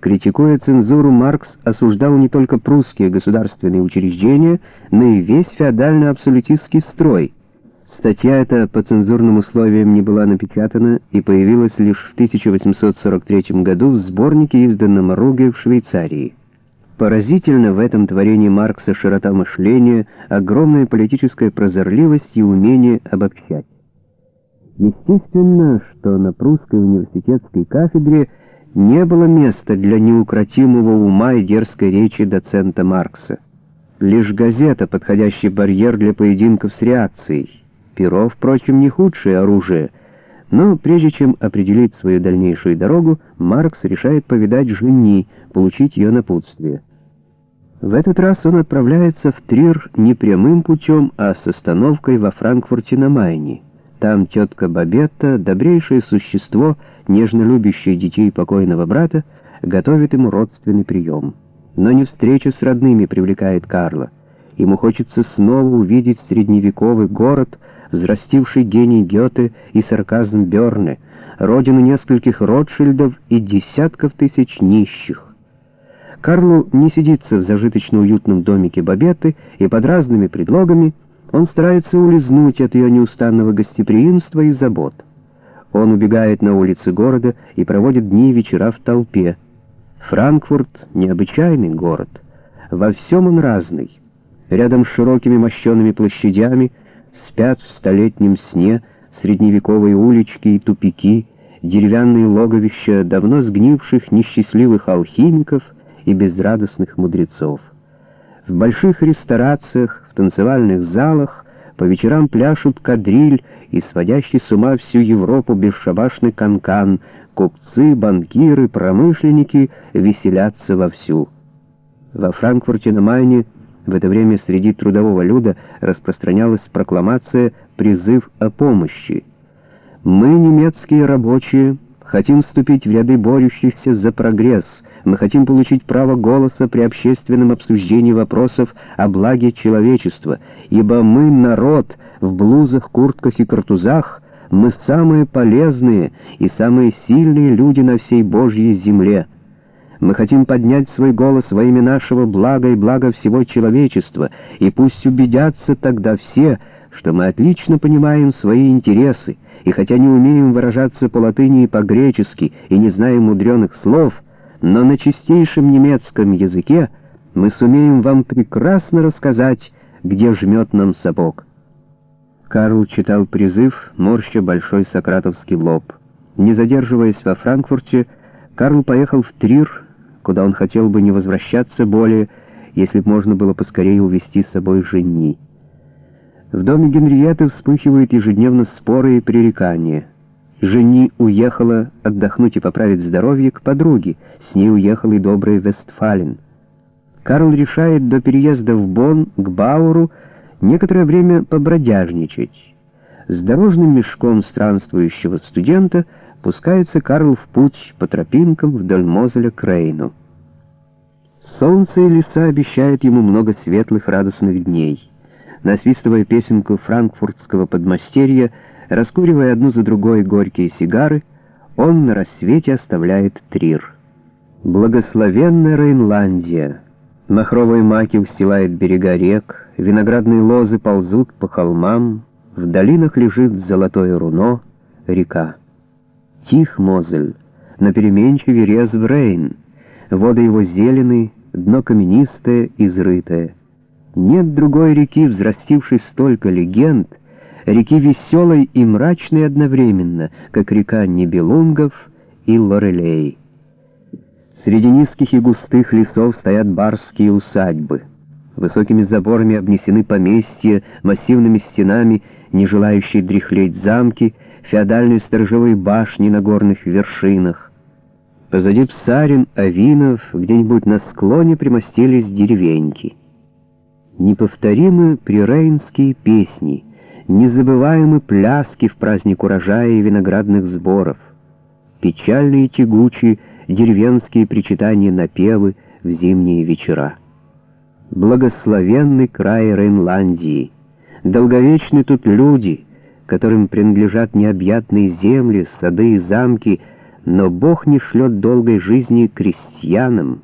Критикуя цензуру, Маркс осуждал не только прусские государственные учреждения, но и весь феодально-абсолютистский строй. Статья эта по цензурным условиям не была напечатана и появилась лишь в 1843 году в сборнике, изданном Руге в Швейцарии. Поразительно в этом творении Маркса широта мышления, огромная политическая прозорливость и умение обобщать. Естественно, что на прусской университетской кафедре не было места для неукротимого ума и дерзкой речи доцента Маркса. Лишь газета — подходящий барьер для поединков с реакцией. Перо, впрочем, не худшее оружие. Но прежде чем определить свою дальнейшую дорогу, Маркс решает повидать жени, получить ее напутствие. В этот раз он отправляется в Трир не прямым путем, а с остановкой во Франкфурте на Майне. Там тетка Бабетта, добрейшее существо, нежно любящее детей покойного брата, готовит ему родственный прием. Но не встреча с родными привлекает Карла. Ему хочется снова увидеть средневековый город, взрастивший гений Гёте и сарказм Бёрне, родину нескольких Ротшильдов и десятков тысяч нищих. Карлу не сидится в зажиточно уютном домике Бабетты, и под разными предлогами он старается улизнуть от ее неустанного гостеприимства и забот. Он убегает на улицы города и проводит дни и вечера в толпе. Франкфурт — необычайный город. Во всем он разный. Рядом с широкими мощенными площадями спят в столетнем сне средневековые улички и тупики, деревянные логовища давно сгнивших несчастливых алхимиков и безрадостных мудрецов. В больших ресторациях, в танцевальных залах по вечерам пляшут кадриль и сводящий с ума всю Европу бесшабашный канкан, купцы, банкиры, промышленники веселятся вовсю. Во Франкфурте на Майне в это время среди трудового люда распространялась прокламация «Призыв о помощи». «Мы, немецкие рабочие, хотим вступить в ряды борющихся за прогресс», мы хотим получить право голоса при общественном обсуждении вопросов о благе человечества, ибо мы народ в блузах, куртках и картузах, мы самые полезные и самые сильные люди на всей Божьей земле. Мы хотим поднять свой голос во имя нашего блага и блага всего человечества, и пусть убедятся тогда все, что мы отлично понимаем свои интересы, и хотя не умеем выражаться по латыни и по-гречески, и не знаем мудреных слов — но на чистейшем немецком языке мы сумеем вам прекрасно рассказать, где жмет нам сапог. Карл читал призыв, морща большой сократовский лоб. Не задерживаясь во Франкфурте, Карл поехал в Трир, куда он хотел бы не возвращаться более, если б можно было поскорее увезти с собой жени. В доме Генриетты вспыхивают ежедневно споры и пререкания — Жени уехала отдохнуть и поправить здоровье к подруге, с ней уехал и добрый Вестфален. Карл решает до переезда в Бонн к Бауру некоторое время побродяжничать. С дорожным мешком странствующего студента пускается Карл в путь по тропинкам вдоль Мозеля к Рейну. Солнце и леса обещают ему много светлых радостных дней. Насвистывая песенку франкфуртского подмастерья, Раскуривая одну за другой горькие сигары, он на рассвете оставляет Трир. Благословенная Рейнландия! Махровые маки устилают берега рек, виноградные лозы ползут по холмам, в долинах лежит золотое руно, река. Тих Мозель, на переменчиве рез в Рейн, воды его зелены, дно каменистое, изрытое. Нет другой реки, взрастившей столько легенд, реки веселой и мрачной одновременно, как река Нибелунгов и Лорелей. Среди низких и густых лесов стоят барские усадьбы. Высокими заборами обнесены поместья, массивными стенами, не желающие дряхлеть замки, феодальные сторожевые башни на горных вершинах. Позади Псарин, Авинов, где-нибудь на склоне примостились деревеньки. Неповторимы прирейнские песни — незабываемы пляски в праздник урожая и виноградных сборов, печальные тягучие деревенские причитания напевы в зимние вечера. Благословенный край Рейнландии, долговечны тут люди, которым принадлежат необъятные земли, сады и замки, но Бог не шлет долгой жизни крестьянам,